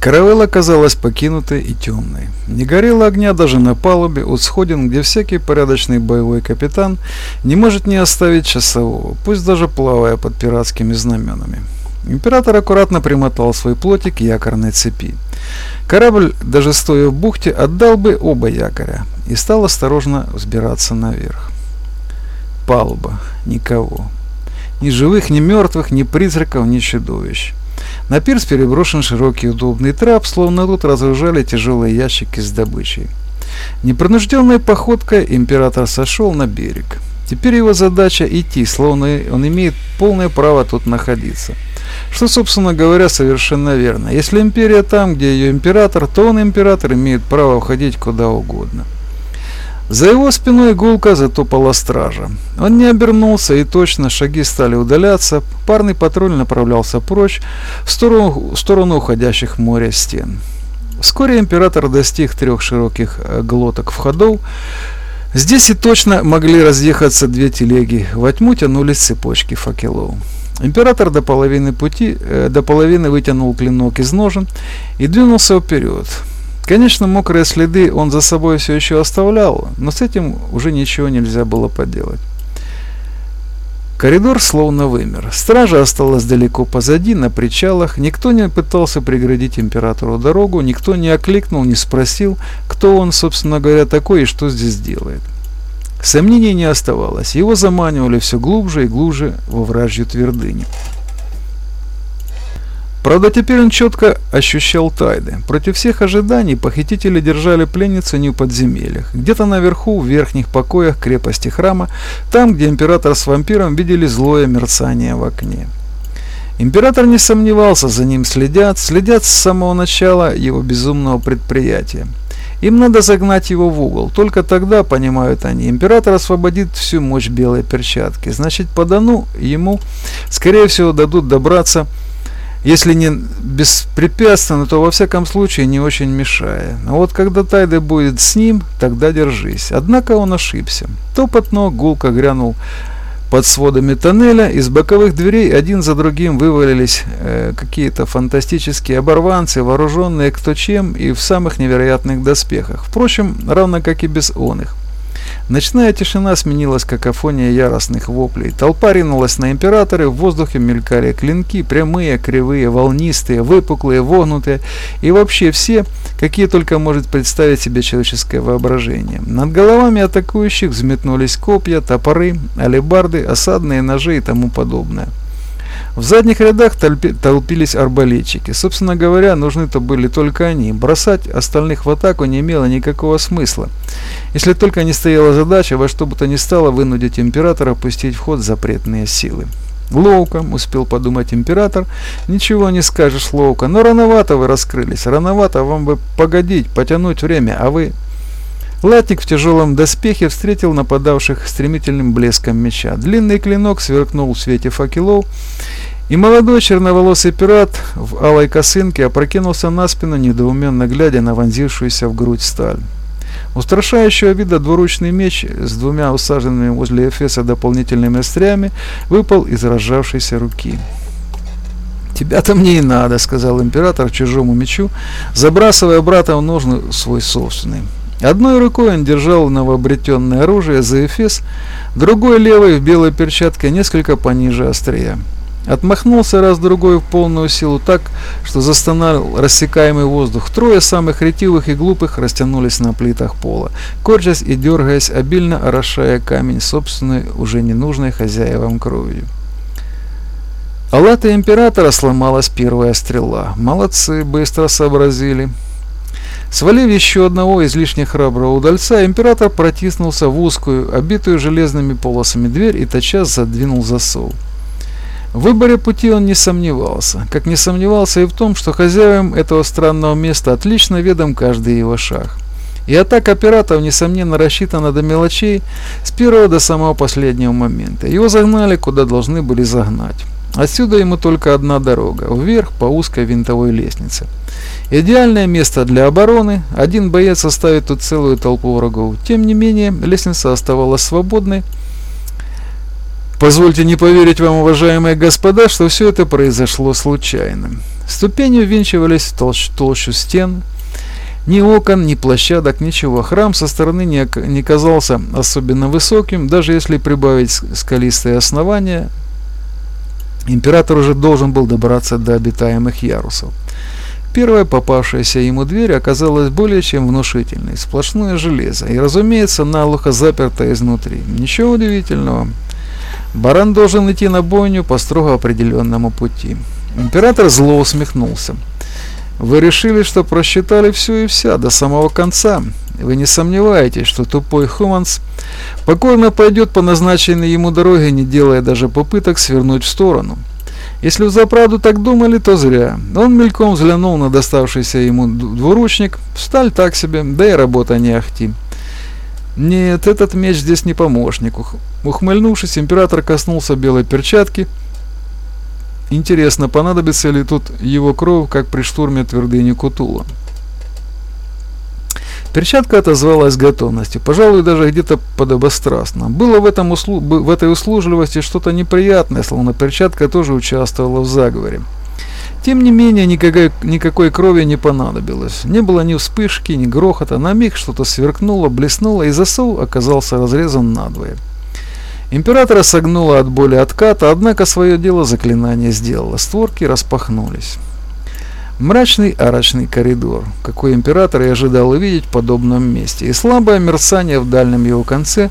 Каравелла казалась покинутой и темной. Не горело огня даже на палубе от сходин, где всякий порядочный боевой капитан не может не оставить часового, пусть даже плавая под пиратскими знаменами. Император аккуратно примотал свой плотик к якорной цепи. Корабль, даже стоя в бухте, отдал бы оба якоря и стал осторожно взбираться наверх. Палуба. Никого. Ни живых, ни мертвых, ни призраков, ни чудовищ. На пирс переброшен широкий удобный трап, словно тут разгружали тяжелые ящики с добычей. Непринужденной походкой император сошел на берег. Теперь его задача идти, словно он имеет полное право тут находиться. Что, собственно говоря, совершенно верно. Если империя там, где ее император, то он, император, имеет право уходить куда угодно. За его спиной гулко затопала стража. Он не обернулся, и точно шаги стали удаляться. Парный патруль направлялся прочь, в сторону, в сторону уходящих в море стен. Вскоре император достиг трех широких э, глоток входов. Здесь и точно могли разъехаться две телеги. Во тьму тянулись цепочки факелов. Император до половины пути, э, до половины вытянул клинок из ножен и двинулся вперед. Конечно, мокрые следы он за собой все еще оставлял, но с этим уже ничего нельзя было поделать. Коридор словно вымер. Стража осталась далеко позади, на причалах. Никто не пытался преградить императору дорогу, никто не окликнул, не спросил, кто он, собственно говоря, такой и что здесь делает. Сомнений не оставалось. Его заманивали все глубже и глубже во вражью твердыню. Правда, теперь он четко ощущал тайды. Против всех ожиданий похитители держали пленницу не в подземельях. Где-то наверху, в верхних покоях крепости храма, там, где император с вампиром видели злое мерцание в окне. Император не сомневался, за ним следят, следят с самого начала его безумного предприятия. Им надо загнать его в угол. Только тогда, понимают они, император освободит всю мощь белой перчатки. Значит, по Дону ему, скорее всего, дадут добраться если не беспрепятственно, то во всяком случае не очень мешая. А вот когда Тайда будет с ним, тогда держись. Однако он ошибся. Топот ног гулко грянул под сводами тоннеля, из боковых дверей один за другим вывалились э, какие-то фантастические оборванцы, вооруженные кто чем и в самых невероятных доспехах. Впрочем, равно как и без он их. Ночная тишина сменилась какофонией яростных воплей. Толпа ринулась на императоры, в воздухе мелькали клинки, прямые, кривые, волнистые, выпуклые, вогнутые и вообще все, какие только может представить себе человеческое воображение. Над головами атакующих взметнулись копья, топоры, алебарды, осадные ножи и тому подобное. В задних рядах толпи, толпились арбалетчики. Собственно говоря, нужны-то были только они. Бросать остальных в атаку не имело никакого смысла. Если только не стояла задача во что бы то ни стало вынудить императора пустить в ход запретные силы. Ловко, успел подумать император. Ничего не скажешь, ловко. Но рановато вы раскрылись. Рановато вам бы погодить, потянуть время, а вы Латник в тяжелом доспехе встретил нападавших стремительным блеском меча. Длинный клинок сверкнул в свете факелов, и молодой черноволосый пират в алой косынке опрокинулся на спину, недоуменно глядя на вонзившуюся в грудь сталь. Устрашающего вида двуручный меч с двумя усаженными возле Эфеса дополнительными острями выпал из разжавшейся руки. «Тебя-то мне и надо», — сказал император чужому мечу, забрасывая брата в ножны свой собственный. Одной рукой он держал новообретенное оружие за эфес, другой левой в белой перчатке несколько пониже острия. Отмахнулся раз-другой в полную силу так, что застонал рассекаемый воздух. Трое самых ретивых и глупых растянулись на плитах пола, корчась и дергаясь, обильно орошая камень собственной, уже ненужной хозяевам кровью. Аллата императора сломалась первая стрела. Молодцы, быстро сообразили. Свалив еще одного излишне храброго удальца, император протиснулся в узкую, обитую железными полосами дверь и тотчас задвинул засов. В выборе пути он не сомневался, как не сомневался и в том, что хозяевам этого странного места отлично ведом каждый его шаг. И атака пиратов, несомненно, рассчитана до мелочей с первого до самого последнего момента. Его загнали, куда должны были загнать. Отсюда ему только одна дорога, вверх по узкой винтовой лестнице. Идеальное место для обороны, один боец оставит тут целую толпу врагов. Тем не менее, лестница оставалась свободной. Позвольте не поверить вам, уважаемые господа, что все это произошло случайно. Ступени ввинчивались в толщ толщу стен, ни окон, ни площадок, ничего. Храм со стороны не, не казался особенно высоким, даже если прибавить скалистые основания, император уже должен был добраться до обитаемых ярусов. Первая попавшаяся ему дверь оказалась более чем внушительной, сплошное железо, и, разумеется, наглухо запертая изнутри. Ничего удивительного. Баран должен идти на бойню по строго определенному пути. Император зло усмехнулся. Вы решили, что просчитали все и вся, до самого конца. Вы не сомневаетесь, что тупой Хуманс покорно пойдет по назначенной ему дороге, не делая даже попыток свернуть в сторону. Если в заправду так думали, то зря. Он мельком взглянул на доставшийся ему двуручник. Сталь так себе, да и работа не ахти. Нет, этот меч здесь не помощник. Ухмыльнувшись, император коснулся белой перчатки. Интересно, понадобится ли тут его кровь, как при штурме твердыни Кутула? Перчатка отозвалась готовностью, пожалуй, даже где-то подобострастно. Было в, этом услу... в этой услужливости что-то неприятное, словно перчатка тоже участвовала в заговоре. Тем не менее, никакой, никакой крови не понадобилось. Не было ни вспышки, ни грохота. На миг что-то сверкнуло, блеснуло, и засов оказался разрезан надвое. Императора согнуло от боли отката, однако свое дело заклинание сделало. Створки распахнулись. Мрачный арочный коридор, какой император и ожидал увидеть в подобном месте, и слабое мерцание в дальнем его конце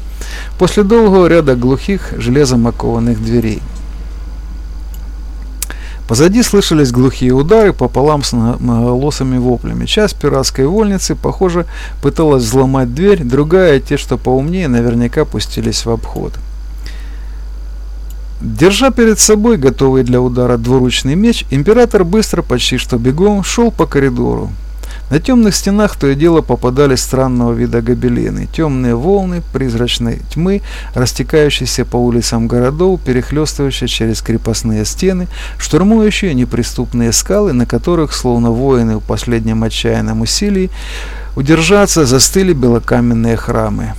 после долгого ряда глухих железом окованных дверей. Позади слышались глухие удары пополам с многоголосыми воплями. Часть пиратской вольницы, похоже, пыталась взломать дверь, другая, те, что поумнее, наверняка пустились в обход. Держа перед собой готовый для удара двуручный меч, император быстро, почти что бегом, шел по коридору. На темных стенах то и дело попадались странного вида гобелены, темные волны призрачной тьмы, растекающиеся по улицам городов, перехлестывающие через крепостные стены, штурмующие неприступные скалы, на которых, словно воины в последнем отчаянном усилии, удержаться застыли белокаменные храмы.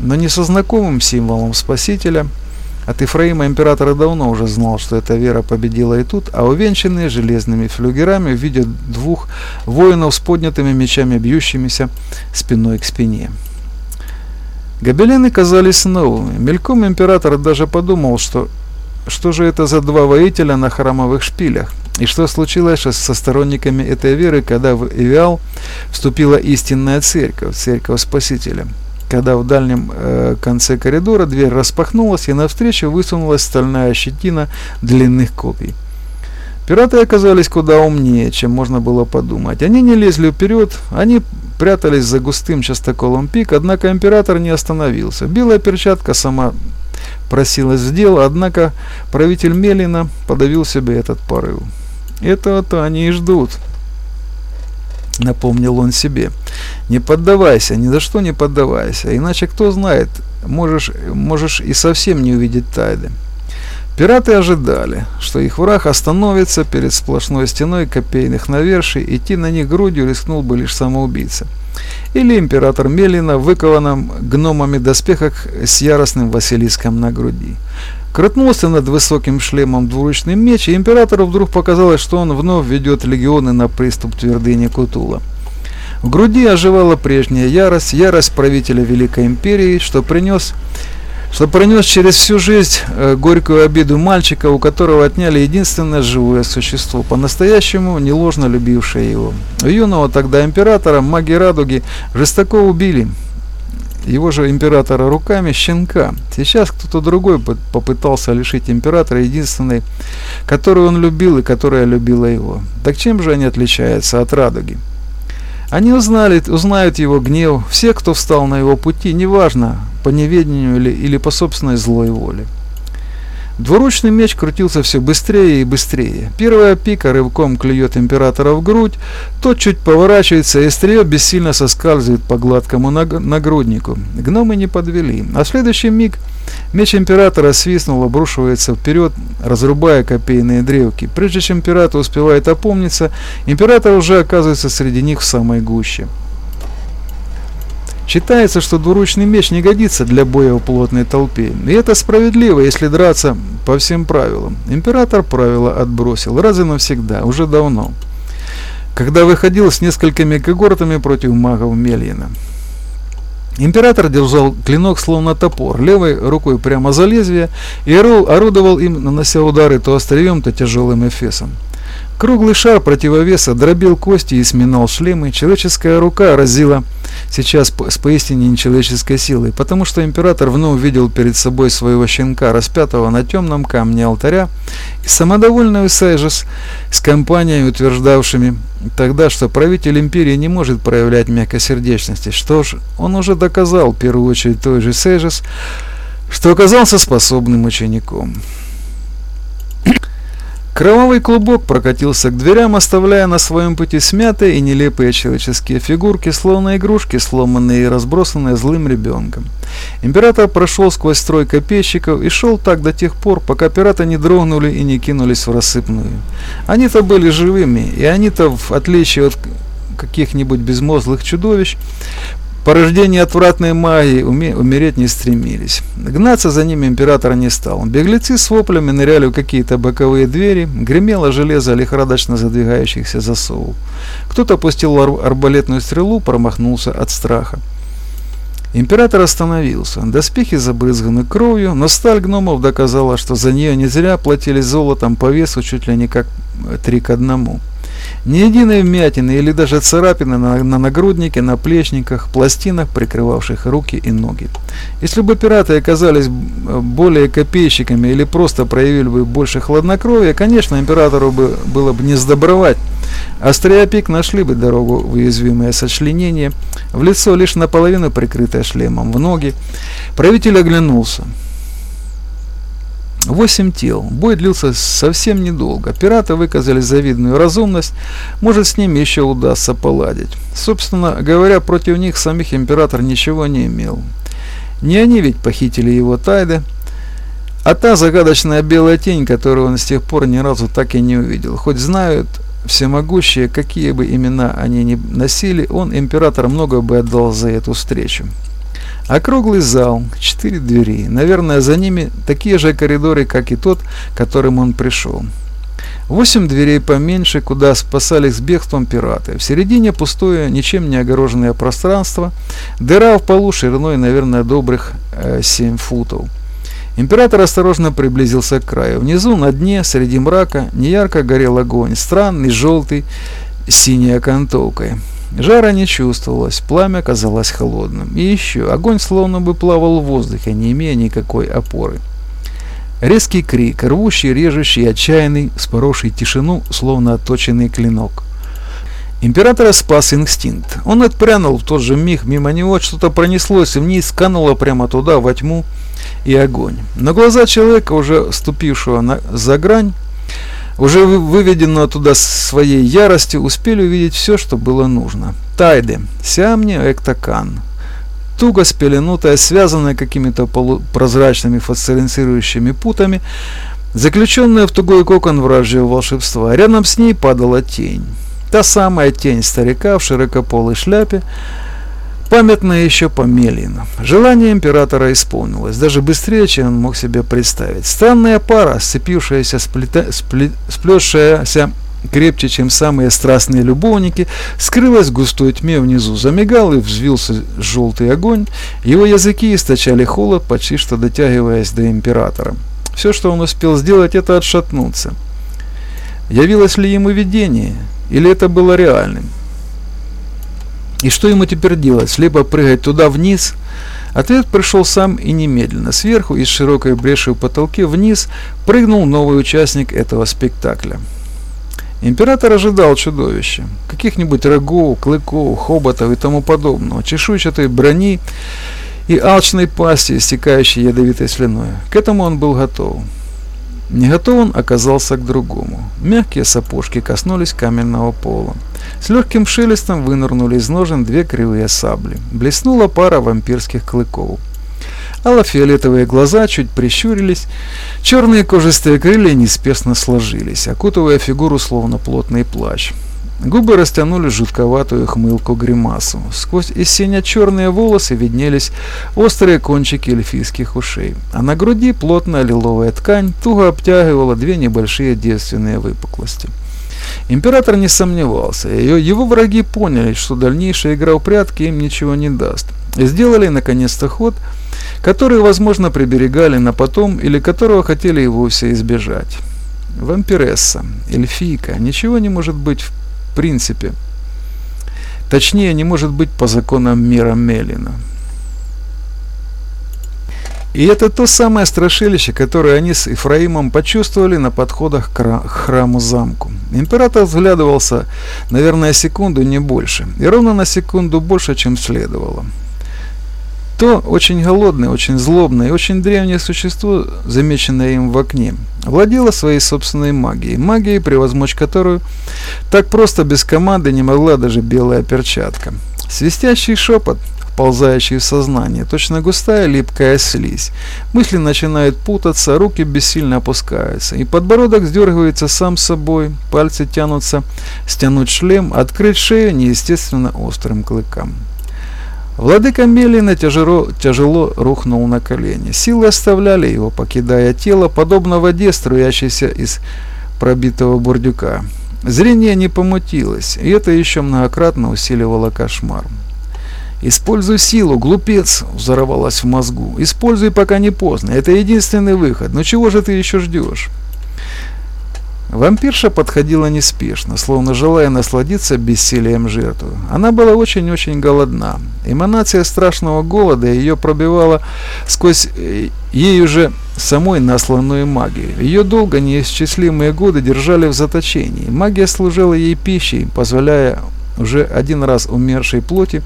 Но не со знакомым символом Спасителя – от Ифраима император давно уже знал, что эта вера победила и тут, а увенчанные железными флюгерами в виде двух воинов с поднятыми мечами, бьющимися спиной к спине. Гобелены казались новыми. Мельком император даже подумал, что что же это за два воителя на храмовых шпилях? И что случилось со сторонниками этой веры, когда в Эвиал вступила истинная церковь, церковь Спасителя? Когда в дальнем э, конце коридора дверь распахнулась и навстречу высунулась стальная щетина длинных копий. Пираты оказались куда умнее, чем можно было подумать. Они не лезли вперед, они прятались за густым частоколом пик, однако император не остановился. Белая перчатка сама просилась в дело, однако правитель Мелина подавил себе этот порыв. Этого-то они и ждут напомнил он себе. Не поддавайся, ни за что не поддавайся, иначе кто знает, можешь, можешь и совсем не увидеть Тайды. Пираты ожидали, что их враг остановится перед сплошной стеной копейных наверший, идти на них грудью рискнул бы лишь самоубийца. Или император Мелина в выкованном гномами доспехах с яростным Василиском на груди. Крутнулся над высоким шлемом двуручный меч, и императору вдруг показалось, что он вновь ведет легионы на приступ твердыни Кутула. В груди оживала прежняя ярость, ярость правителя Великой Империи, что принес что пронес через всю жизнь э, горькую обиду мальчика, у которого отняли единственное живое существо, по-настоящему неложно любившее его. Юного тогда императора маги радуги жестоко убили, его же императора руками щенка. Сейчас кто-то другой попытался лишить императора единственной, которую он любил и которая любила его. Так чем же они отличаются от радуги? Они узнали, узнают его гнев, все, кто встал на его пути, неважно, по неведению или, или по собственной злой воле. Двуручный меч крутился все быстрее и быстрее. Первая пика рывком клюет императора в грудь, тот чуть поворачивается, и острие бессильно соскальзывает по гладкому нагруднику. Гномы не подвели. А следующий миг меч императора свистнул, обрушивается вперед, разрубая копейные древки. Прежде чем император успевает опомниться, император уже оказывается среди них в самой гуще. Считается, что двуручный меч не годится для боя в плотной толпе. И это справедливо, если драться по всем правилам. Император правила отбросил раз и навсегда, уже давно. когда выходил с несколькими когортами против магов Мельина. Император держал клинок словно топор, левой рукой прямо за лезвие, и орудовал им, нанося удары то острием, то тяжелым эфесом. Круглый шар противовеса дробил кости и сминал шлемы. Человеческая рука разила сейчас с поистине нечеловеческой силой, потому что император вновь видел перед собой своего щенка, распятого на темном камне алтаря, и самодовольную Сейжес с компаниями, утверждавшими тогда, что правитель империи не может проявлять мягкосердечности. Что ж, он уже доказал, в первую очередь той же Сейжес, что оказался способным учеником. Кровавый клубок прокатился к дверям, оставляя на своем пути смятые и нелепые человеческие фигурки, словно игрушки, сломанные и разбросанные злым ребенком. Император прошел сквозь строй копейщиков и шел так до тех пор, пока пираты не дрогнули и не кинулись в рассыпную. Они-то были живыми, и они-то, в отличие от каких-нибудь безмозглых чудовищ, Порождение отвратной магии умереть не стремились. Гнаться за ними император не стал. Беглецы с воплями ныряли в какие-то боковые двери, гремело железо лихорадочно задвигающихся засовов. Кто-то пустил арбалетную стрелу, промахнулся от страха. Император остановился. Доспехи забрызганы кровью, но сталь гномов доказала, что за нее не зря платили золотом по весу чуть ли не как три к одному. Ни единой вмятины или даже царапины на, на нагруднике, на плечниках, пластинах, прикрывавших руки и ноги. Если бы пираты оказались более копейщиками или просто проявили бы больше хладнокровия, конечно, императору бы было бы не сдобровать. Острия пик нашли бы дорогу в уязвимое сочленение, в лицо лишь наполовину прикрытое шлемом, в ноги. Правитель оглянулся. Восемь тел. Бой длился совсем недолго. Пираты выказали завидную разумность. Может, с ними еще удастся поладить. Собственно говоря, против них самих император ничего не имел. Не они ведь похитили его тайды, а та загадочная белая тень, которую он с тех пор ни разу так и не увидел. Хоть знают всемогущие, какие бы имена они ни носили, он, император, много бы отдал за эту встречу. Округлый зал, четыре двери. Наверное, за ними такие же коридоры, как и тот, которым он пришел. Восемь дверей поменьше, куда спасались бегством пираты. В середине пустое, ничем не огороженное пространство. Дыра в полу шириной, наверное, добрых э, 7 футов. Император осторожно приблизился к краю. Внизу, на дне, среди мрака, неярко горел огонь, странный, желтый, с синей окантовкой. Жара не чувствовалось, пламя казалось холодным. И еще, огонь словно бы плавал в воздухе, не имея никакой опоры. Резкий крик, рвущий, режущий, отчаянный, споровший тишину, словно отточенный клинок. Императора спас инстинкт. Он отпрянул в тот же миг, мимо него что-то пронеслось вниз, кануло прямо туда, во тьму и огонь. Но глаза человека, уже ступившего на, за грань, уже выведенную оттуда своей яростью, успели увидеть все, что было нужно. Тайды, Сиамни Эктакан, туго спеленутая, связанная какими-то полупрозрачными фосфорицирующими путами, заключенная в тугой кокон вражьего волшебства. Рядом с ней падала тень. Та самая тень старика в широкополой шляпе, Памятное еще по Мелину. Желание императора исполнилось, даже быстрее, чем он мог себе представить. Странная пара, сцепившаяся, сплета, спле, сплетшаяся крепче, чем самые страстные любовники, скрылась в густой тьме внизу, замигал и взвился желтый огонь, его языки источали холод, почти что дотягиваясь до императора. Все, что он успел сделать, это отшатнуться. Явилось ли ему видение, или это было реальным? И что ему теперь делать? Слепо прыгать туда вниз? Ответ пришел сам и немедленно. Сверху, из широкой бреши в потолке, вниз прыгнул новый участник этого спектакля. Император ожидал чудовища. Каких-нибудь рогов, клыков, хоботов и тому подобного. Чешуйчатой брони и алчной пасти, истекающей ядовитой слюной. К этому он был готов. Не готов он оказался к другому. Мягкие сапожки коснулись каменного пола. С легким шелестом вынырнули из ножен две кривые сабли. Блеснула пара вампирских клыков. Алло-фиолетовые глаза чуть прищурились, черные кожистые крылья неспешно сложились, окутывая фигуру словно плотный плащ. Губы растянули жутковатую хмылку гримасу. Сквозь из синя-черные волосы виднелись острые кончики эльфийских ушей, а на груди плотная лиловая ткань туго обтягивала две небольшие девственные выпуклости. Император не сомневался, его враги поняли, что дальнейшая игра в прятки им ничего не даст. И сделали наконец-то ход, который, возможно, приберегали на потом или которого хотели и вовсе избежать. Вампиресса, эльфийка, ничего не может быть в принципе. Точнее, не может быть по законам мира Мелина. И это то самое страшилище, которое они с Ифраимом почувствовали на подходах к храму-замку. Император взглядывался, наверное, секунду, не больше. И ровно на секунду больше, чем следовало. То очень голодное, очень злобное и очень древнее существо, замеченное им в окне, владело своей собственной магией, магией, превозмочь которую так просто без команды не могла даже белая перчатка. Свистящий шепот, вползающий в сознание, точно густая липкая слизь. Мысли начинают путаться, руки бессильно опускаются, и подбородок сдергивается сам собой, пальцы тянутся стянуть шлем, открыть шею неестественно острым клыкам. Владыка Мелина тяжело, тяжело рухнул на колени. Силы оставляли его, покидая тело, подобно воде, струящейся из пробитого бурдюка. Зрение не помутилось, и это еще многократно усиливало кошмар. «Используй силу, глупец!» – взорвалась в мозгу. «Используй, пока не поздно. Это единственный выход. Но чего же ты еще ждешь?» Вампирша подходила неспешно, словно желая насладиться бессилием жертвы. Она была очень-очень голодна. Эманация страшного голода ее пробивала сквозь э, ей уже самой насланную магию. Ее долго неисчислимые годы держали в заточении. Магия служила ей пищей, позволяя уже один раз умершей плоти,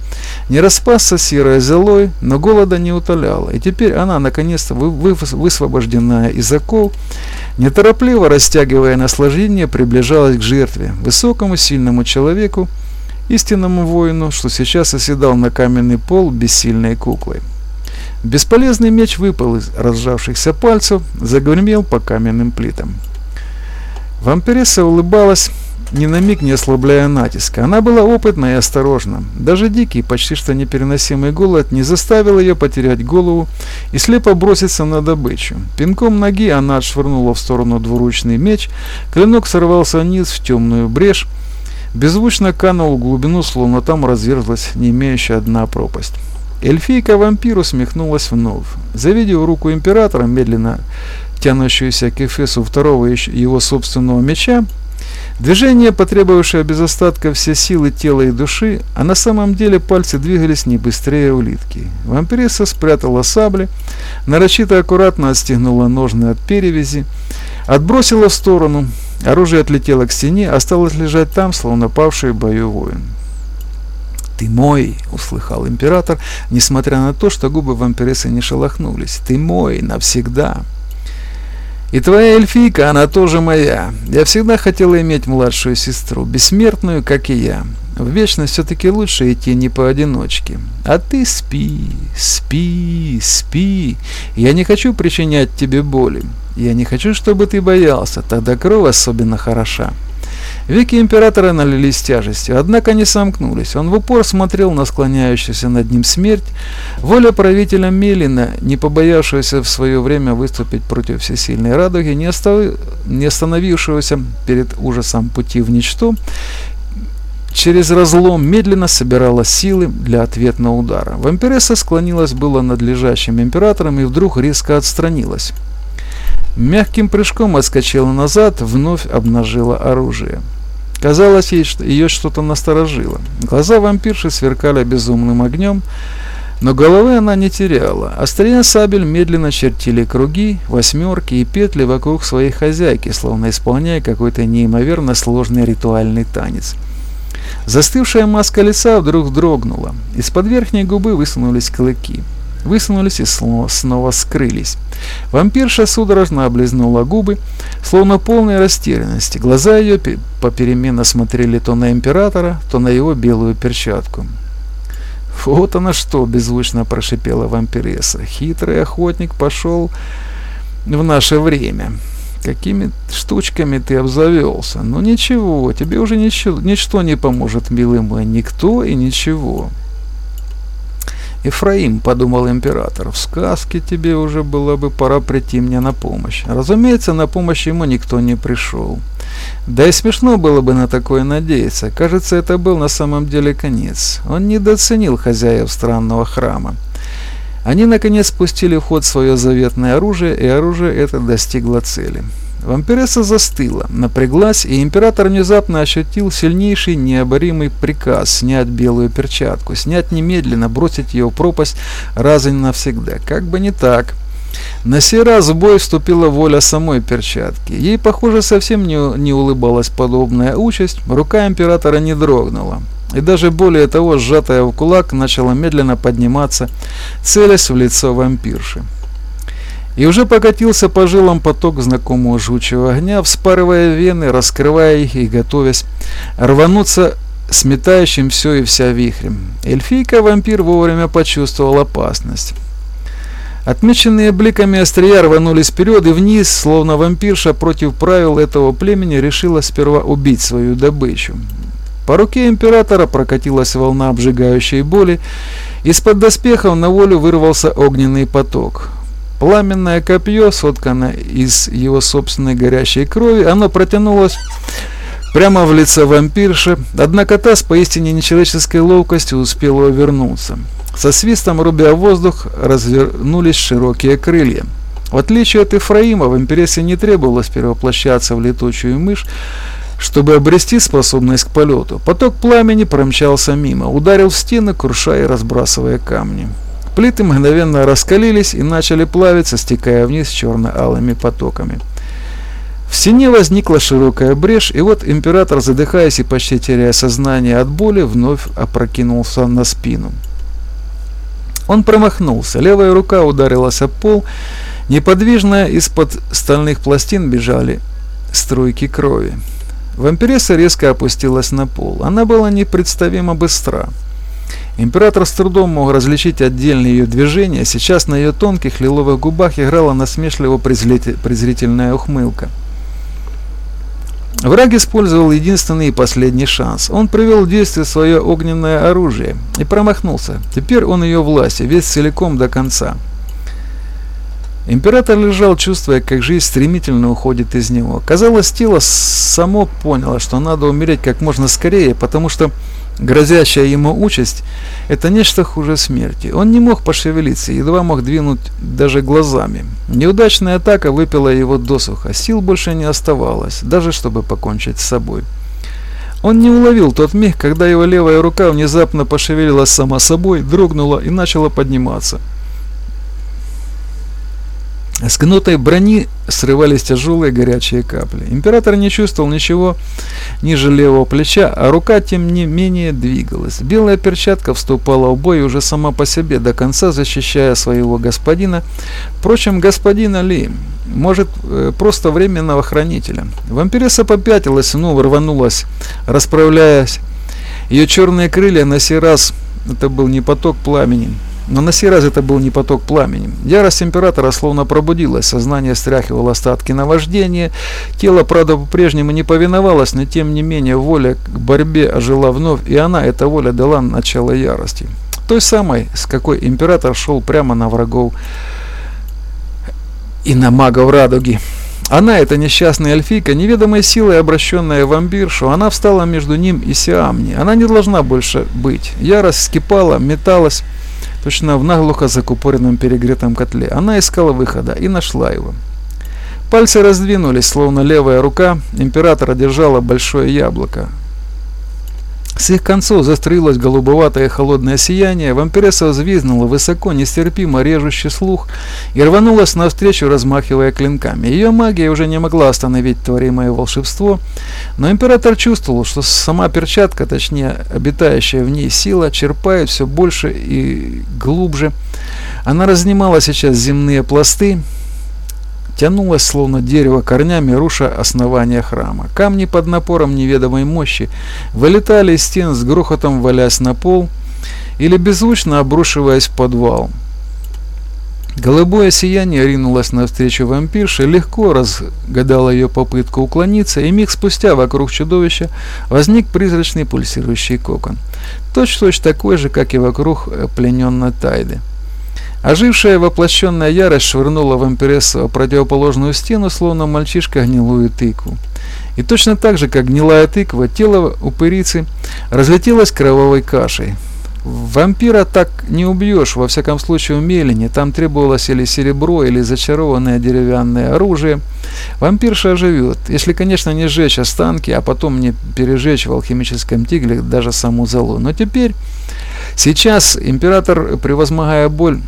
не распасся серой золой, но голода не утоляла, и теперь она, наконец-то высвобожденная из оков, неторопливо растягивая наслаждение, приближалась к жертве, высокому сильному человеку, истинному воину, что сейчас оседал на каменный пол бессильной куклой. Бесполезный меч выпал из разжавшихся пальцев, загремел по каменным плитам. Вампиресса улыбалась, ни на миг не ослабляя натиска. Она была опытна и осторожна. Даже дикий, почти что непереносимый голод не заставил ее потерять голову и слепо броситься на добычу. Пинком ноги она отшвырнула в сторону двуручный меч, клинок сорвался вниз в темную брешь, беззвучно канул в глубину, словно там разверзлась не имеющая дна пропасть. Эльфийка-вампир усмехнулась вновь. Завидев руку императора, медленно тянущуюся к эфесу второго его собственного меча, Движение, потребовавшее без остатка все силы тела и души, а на самом деле пальцы двигались не быстрее улитки. Вампиресса спрятала сабли, нарочито аккуратно отстегнула ножны от перевязи, отбросила в сторону, оружие отлетело к стене, осталось лежать там, словно павший в воин. «Ты мой!» — услыхал император, несмотря на то, что губы вампирессы не шелохнулись. «Ты мой навсегда!» И твоя эльфийка, она тоже моя. Я всегда хотела иметь младшую сестру, бессмертную, как и я. В вечность все-таки лучше идти не поодиночке. А ты спи, спи, спи. Я не хочу причинять тебе боли. Я не хочу, чтобы ты боялся. Тогда кровь особенно хороша. Веки императора налились тяжестью, однако не сомкнулись. Он в упор смотрел на склоняющуюся над ним смерть. Воля правителя Мелина, не побоявшегося в свое время выступить против всесильной радуги, не, остав... не остановившегося перед ужасом пути в ничто, через разлом медленно собирала силы для ответного удара. Вампиресса склонилась было над лежащим императором и вдруг резко отстранилась. Мягким прыжком отскочила назад, вновь обнажила оружие. Казалось ей, что ее что-то насторожило. Глаза вампирши сверкали безумным огнем, но головы она не теряла. Острия сабель медленно чертили круги, восьмерки и петли вокруг своей хозяйки, словно исполняя какой-то неимоверно сложный ритуальный танец. Застывшая маска лица вдруг дрогнула. Из-под верхней губы высунулись клыки высунулись и снова, скрылись. Вампирша судорожно облизнула губы, словно полной растерянности. Глаза ее попеременно смотрели то на императора, то на его белую перчатку. «Вот она что!» – беззвучно прошипела вампиресса. «Хитрый охотник пошел в наше время. Какими штучками ты обзавелся? Ну ничего, тебе уже ничего, ничто не поможет, милый мой, никто и ничего». «Ефраим», — подумал император, — «в сказке тебе уже было бы пора прийти мне на помощь». Разумеется, на помощь ему никто не пришел. Да и смешно было бы на такое надеяться. Кажется, это был на самом деле конец. Он недооценил хозяев странного храма. Они, наконец, спустили в ход свое заветное оружие, и оружие это достигло цели. Вампиресса застыла, напряглась, и император внезапно ощутил сильнейший необоримый приказ снять белую перчатку, снять немедленно, бросить ее в пропасть раз и навсегда. Как бы не так. На сей раз в бой вступила воля самой перчатки. Ей, похоже, совсем не, не улыбалась подобная участь, рука императора не дрогнула. И даже более того, сжатая в кулак, начала медленно подниматься, целясь в лицо вампирши. И уже покатился по жилам поток знакомого жгучего огня, вспарывая вены, раскрывая их и готовясь рвануться сметающим все и вся вихрем. Эльфийка-вампир вовремя почувствовал опасность. Отмеченные бликами острия рванулись вперед и вниз, словно вампирша против правил этого племени решила сперва убить свою добычу. По руке императора прокатилась волна обжигающей боли, из-под доспехов на волю вырвался огненный поток. Пламенное копье, сотканное из его собственной горящей крови, оно протянулось прямо в лицо вампирши, однако та с поистине нечеловеческой ловкостью успела увернуться. Со свистом рубя воздух развернулись широкие крылья. В отличие от Ефраима, вампирессе не требовалось перевоплощаться в летучую мышь, чтобы обрести способность к полету. Поток пламени промчался мимо, ударил в стены, крушая и разбрасывая камни. Плиты мгновенно раскалились и начали плавиться, стекая вниз черно-алыми потоками. В стене возникла широкая брешь, и вот император, задыхаясь и почти теряя сознание от боли, вновь опрокинулся на спину. Он промахнулся, левая рука ударилась об пол, неподвижная из-под стальных пластин бежали струйки крови. Вампиресса резко опустилась на пол. Она была непредставимо быстра. Император с трудом мог различить отдельные ее движения, сейчас на ее тонких лиловых губах играла насмешливо презрительная ухмылка. Враг использовал единственный и последний шанс. Он привел в действие свое огненное оружие и промахнулся. Теперь он ее власти, весь целиком до конца. Император лежал, чувствуя, как жизнь стремительно уходит из него. Казалось, тело само поняло, что надо умереть как можно скорее, потому что Грозящая ему участь – это нечто хуже смерти. Он не мог пошевелиться, едва мог двинуть даже глазами. Неудачная атака выпила его досуха, сил больше не оставалось, даже чтобы покончить с собой. Он не уловил тот миг, когда его левая рука внезапно пошевелилась сама собой, дрогнула и начала подниматься. С гнутой брони срывались тяжелые горячие капли. Император не чувствовал ничего ниже левого плеча, а рука тем не менее двигалась. Белая перчатка вступала в бой уже сама по себе, до конца защищая своего господина. Впрочем, господина ли? Может, э, просто временного хранителя. Вампиресса попятилась, снова рванулась, расправляясь. Ее черные крылья на сей раз, это был не поток пламени, но на сей раз это был не поток пламени. Ярость императора словно пробудилась, сознание стряхивало остатки наваждения, тело, правда, по-прежнему не повиновалось, но тем не менее воля к борьбе ожила вновь, и она, эта воля, дала начало ярости. Той самой, с какой император шел прямо на врагов и на магов радуги. Она, эта несчастная эльфийка, неведомой силой обращенная в амбиршу, она встала между ним и Сиамни. Она не должна больше быть. Ярость скипала, металась, точно в наглухо закупоренном перегретом котле. Она искала выхода и нашла его. Пальцы раздвинулись, словно левая рука императора держала большое яблоко. С их концов застроилось голубоватое холодное сияние, вампиресса взвизгнула высоко, нестерпимо режущий слух и рванулась навстречу, размахивая клинками. Ее магия уже не могла остановить творимое волшебство, но император чувствовал, что сама перчатка, точнее обитающая в ней сила, черпает все больше и глубже. Она разнимала сейчас земные пласты, тянулась словно дерево корнями, руша основания храма. Камни под напором неведомой мощи вылетали из стен с грохотом валясь на пол или беззвучно обрушиваясь в подвал. Голубое сияние ринулось навстречу вампирше, легко разгадало ее попытку уклониться, и миг спустя вокруг чудовища возник призрачный пульсирующий кокон. Точь-точь такой же, как и вокруг э, плененной Тайды. Ожившая воплощенная ярость швырнула вампирессу о противоположную стену, словно мальчишка гнилую тыкву. И точно так же, как гнилая тыква, тело упырицы разлетелось кровавой кашей. Вампира так не убьешь, во всяком случае в Мелине. Там требовалось или серебро, или зачарованное деревянное оружие. Вампирша оживет, если, конечно, не сжечь останки, а потом не пережечь в алхимическом тигле даже саму залу. Но теперь, сейчас император, превозмогая боль,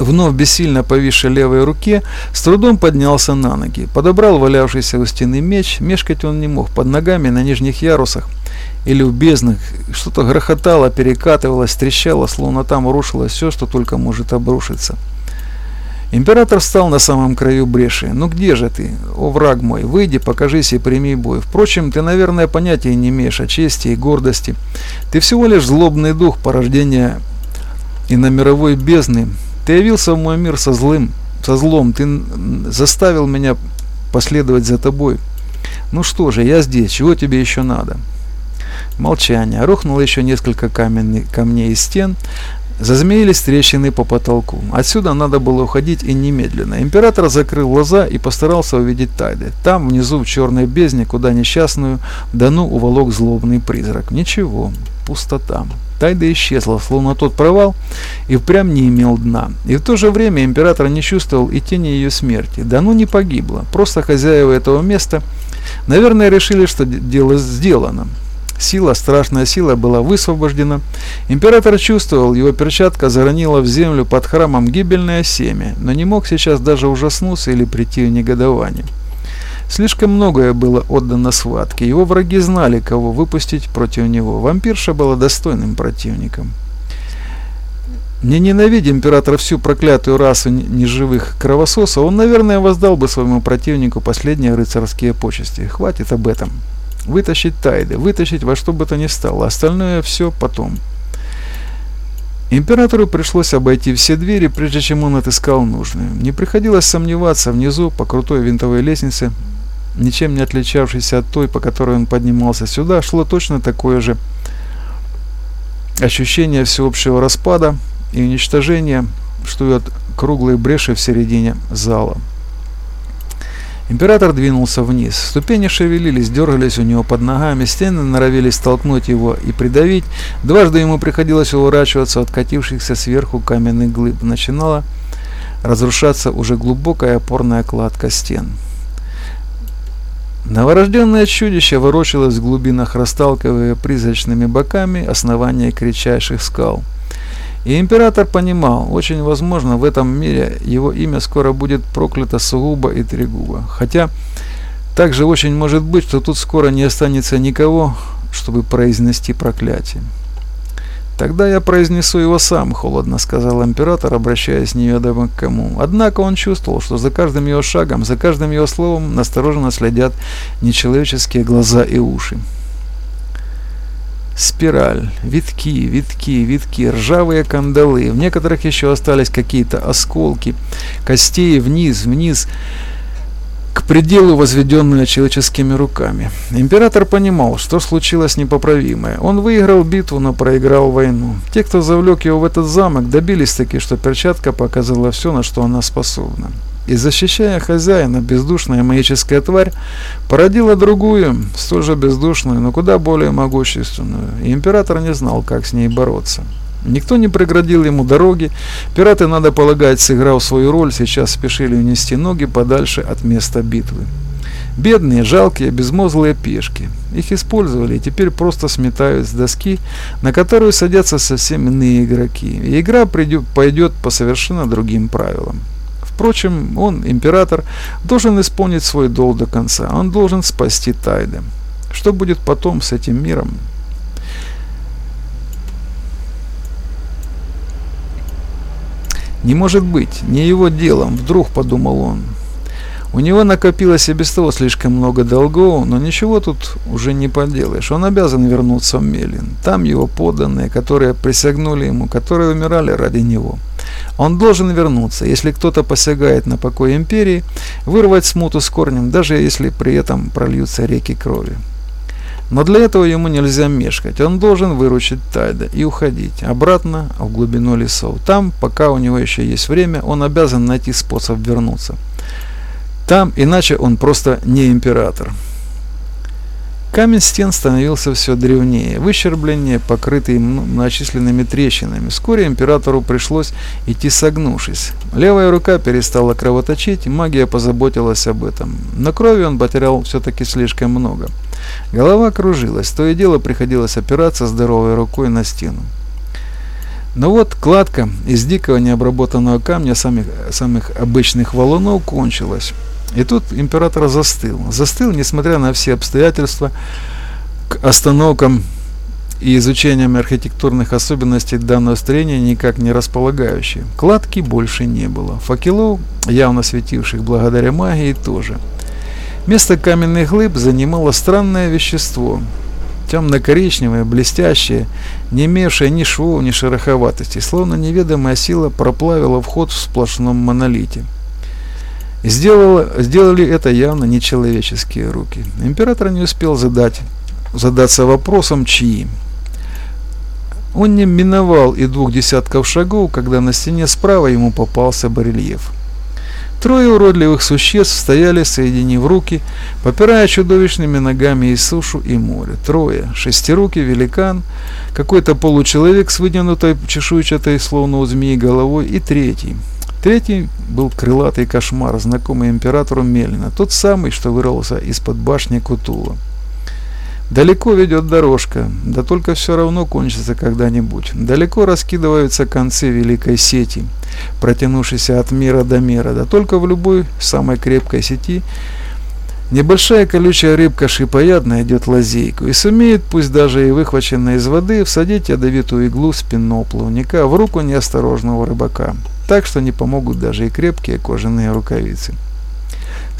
вновь бессильно повисшей левой руке, с трудом поднялся на ноги. Подобрал валявшийся у стены меч, мешкать он не мог. Под ногами на нижних ярусах или в безднах что-то грохотало, перекатывалось, трещало, словно там рушилось все, что только может обрушиться. Император встал на самом краю бреши. «Ну где же ты, о враг мой? Выйди, покажись и прими бой. Впрочем, ты, наверное, понятия не имеешь о чести и гордости. Ты всего лишь злобный дух порождения и на мировой бездны, ты явился в мой мир со злым, со злом. Ты заставил меня последовать за тобой. Ну что же, я здесь. Чего тебе еще надо? Молчание. Рухнуло еще несколько каменных камней из стен. Зазмеились трещины по потолку. Отсюда надо было уходить и немедленно. Император закрыл глаза и постарался увидеть Тайды. Там, внизу, в черной бездне, куда несчастную, Дану уволок злобный призрак. Ничего, пустота. Тайда исчезла, словно тот провал и впрямь не имел дна. И в то же время император не чувствовал и тени ее смерти. Да ну не погибла. Просто хозяева этого места, наверное, решили, что дело сделано. Сила, страшная сила была высвобождена. Император чувствовал, его перчатка заронила в землю под храмом гибельное семя, но не мог сейчас даже ужаснуться или прийти в негодование. Слишком многое было отдано схватке. Его враги знали, кого выпустить против него. Вампирша была достойным противником. Не ненавидя императора всю проклятую расу неживых кровососов, он, наверное, воздал бы своему противнику последние рыцарские почести. Хватит об этом. Вытащить Тайды, вытащить во что бы то ни стало. Остальное все потом. Императору пришлось обойти все двери, прежде чем он отыскал нужную. Не приходилось сомневаться, внизу, по крутой винтовой лестнице, ничем не отличавшейся от той, по которой он поднимался сюда, шло точно такое же ощущение всеобщего распада и уничтожения, что и от круглой бреши в середине зала. Император двинулся вниз. Ступени шевелились, дергались у него под ногами, стены норовились столкнуть его и придавить. Дважды ему приходилось уворачиваться от катившихся сверху каменных глыб. Начинала разрушаться уже глубокая опорная кладка стен. Новорожденное чудище ворочалось в глубинах, расталкивая призрачными боками основания кричащих скал. И император понимал, очень возможно в этом мире его имя скоро будет проклято сугубо и трегубо. Хотя также очень может быть, что тут скоро не останется никого, чтобы произнести проклятие. «Тогда я произнесу его сам», — холодно сказал император, обращаясь неведомо к кому. Однако он чувствовал, что за каждым его шагом, за каждым его словом настороженно следят нечеловеческие глаза и уши. Спираль, витки, витки, витки, ржавые кандалы. В некоторых еще остались какие-то осколки, костей вниз, вниз к пределу, возведенную человеческими руками. Император понимал, что случилось непоправимое. Он выиграл битву, но проиграл войну. Те, кто завлек его в этот замок, добились таки, что перчатка показала все, на что она способна. И защищая хозяина, бездушная магическая тварь породила другую, столь же бездушную, но куда более могущественную. И император не знал, как с ней бороться. Никто не преградил ему дороги. Пираты, надо полагать, сыграв свою роль, сейчас спешили унести ноги подальше от места битвы. Бедные, жалкие, безмозглые пешки. Их использовали и теперь просто сметают с доски, на которую садятся совсем иные игроки. И игра придет, пойдет по совершенно другим правилам. Впрочем, он, император, должен исполнить свой долг до конца. Он должен спасти Тайды. Что будет потом с этим миром, Не может быть, не его делом, вдруг подумал он. У него накопилось и без того слишком много долгов, но ничего тут уже не поделаешь. Он обязан вернуться в Мелин. Там его подданные, которые присягнули ему, которые умирали ради него – Он должен вернуться, если кто-то посягает на покой империи, вырвать смуту с корнем, даже если при этом прольются реки крови. Но для этого ему нельзя мешкать. Он должен выручить Тайда и уходить обратно в глубину лесов. Там, пока у него еще есть время, он обязан найти способ вернуться. Там, иначе он просто не император. Камень стен становился все древнее, выщербленнее, покрытый многочисленными трещинами. Вскоре императору пришлось идти согнувшись. Левая рука перестала кровоточить, магия позаботилась об этом. Но крови он потерял все-таки слишком много. Голова кружилась, то и дело приходилось опираться здоровой рукой на стену. Но вот кладка из дикого необработанного камня самых, самых обычных валунов кончилась. И тут император застыл. Застыл, несмотря на все обстоятельства, к остановкам и изучением архитектурных особенностей данного строения никак не располагающие. Кладки больше не было. Факелов, явно светивших благодаря магии, тоже. Место каменных глыб занимало странное вещество. Темно-коричневое, блестящее, не имевшее ни швов, ни шероховатости, словно неведомая сила проплавила вход в сплошном монолите. Сделало, сделали это явно нечеловеческие руки. Император не успел задать, задаться вопросом, чьи. Он не миновал и двух десятков шагов, когда на стене справа ему попался барельеф. Трое уродливых существ стояли, соединив руки, попирая чудовищными ногами и сушу, и море. Трое. Шестирукий великан, какой-то получеловек с вытянутой чешуйчатой, словно у змеи, головой, и третий – Третий был крылатый кошмар, знакомый императору Мелина, тот самый, что вырвался из-под башни Кутула. Далеко ведет дорожка, да только все равно кончится когда-нибудь. Далеко раскидываются концы великой сети, протянувшейся от мира до мира, да только в любой самой крепкой сети Небольшая колючая рыбка шипоядная идет лазейку и сумеет, пусть даже и выхваченная из воды, всадить ядовитую иглу спинного плавника в руку неосторожного рыбака так что не помогут даже и крепкие кожаные рукавицы.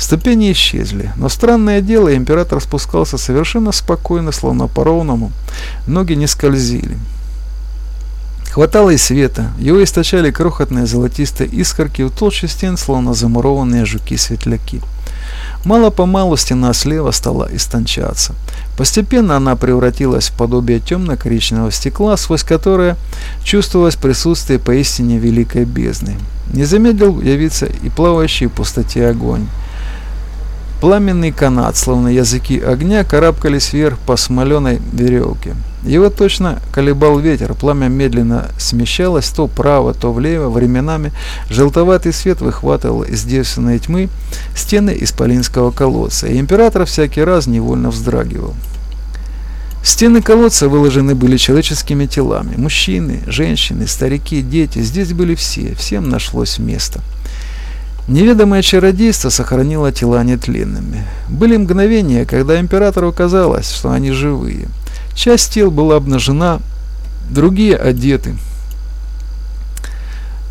Ступени исчезли, но странное дело, император спускался совершенно спокойно, словно по-ровному, ноги не скользили. Хватало и света, его источали крохотные золотистые искорки в толще стен, словно замурованные жуки-светляки. Мало-помалу стена слева стала истончаться. Постепенно она превратилась в подобие темно-коричневого стекла, сквозь которое чувствовалось присутствие поистине великой бездны. Не замедлил явиться и плавающий в пустоте огонь. Пламенный канат, словно языки огня, карабкались вверх по смоленой веревке. Его точно колебал ветер, пламя медленно смещалось то вправо, то влево, временами желтоватый свет выхватывал из девственной тьмы стены исполинского колодца, и император всякий раз невольно вздрагивал. Стены колодца выложены были человеческими телами. Мужчины, женщины, старики, дети. Здесь были все, всем нашлось место. Неведомое чародейство сохранило тела нетленными. Были мгновения, когда императору казалось, что они живые. Часть тел была обнажена, другие одеты.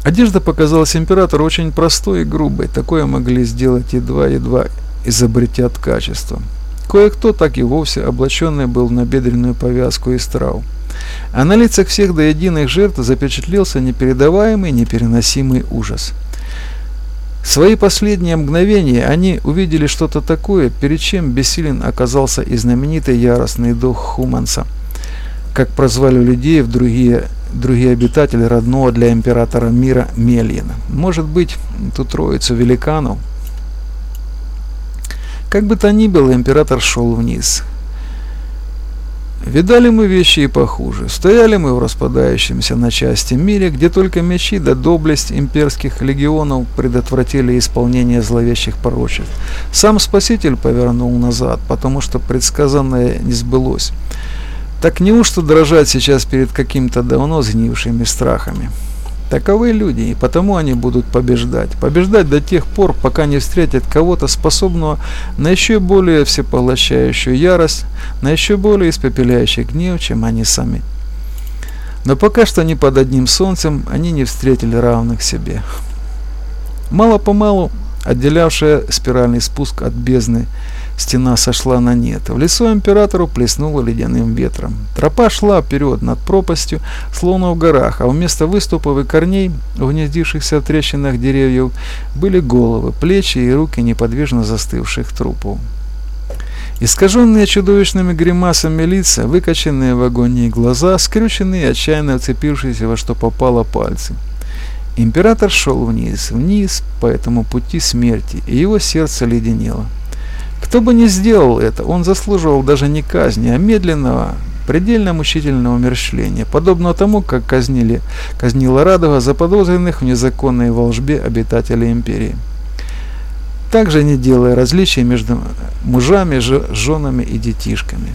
Одежда показалась императору очень простой и грубой. Такое могли сделать едва-едва изобретя качества. Кое-кто так и вовсе облаченный был в набедренную повязку из трав. А на лицах всех до единых жертв запечатлелся непередаваемый, непереносимый ужас – свои последние мгновения они увидели что-то такое, перед чем бессилен оказался и знаменитый яростный дух Хуманса, как прозвали людей в другие, другие обитатели родного для императора мира Мельина. Может быть, ту троицу великанов? Как бы то ни было, император шел вниз – Видали мы вещи и похуже. Стояли мы в распадающемся на части мире, где только мечи да доблесть имперских легионов предотвратили исполнение зловещих порочеств. Сам Спаситель повернул назад, потому что предсказанное не сбылось. Так неужто дрожать сейчас перед каким-то давно сгнившими страхами? Таковы люди, и потому они будут побеждать. Побеждать до тех пор, пока не встретят кого-то способного на еще более всепоглощающую ярость, на еще более испепеляющий гнев, чем они сами. Но пока что ни под одним солнцем они не встретили равных себе. Мало-помалу отделявшая спиральный спуск от бездны стена сошла на нет. В лесу императору плеснуло ледяным ветром. Тропа шла вперед над пропастью, словно в горах, а вместо выступов и корней, угнездившихся в трещинах деревьев, были головы, плечи и руки неподвижно застывших трупов. Искаженные чудовищными гримасами лица, выкачанные в агонии глаза, скрюченные, отчаянно вцепившиеся во что попало пальцы. Император шел вниз, вниз по этому пути смерти, и его сердце леденело. Кто бы ни сделал это, он заслуживал даже не казни, а медленного, предельно мучительного умерщвления, подобно тому, как казнили, казнила Радова заподозренных в незаконной волжбе обитателей империи также не делая различий между мужами, женами и детишками.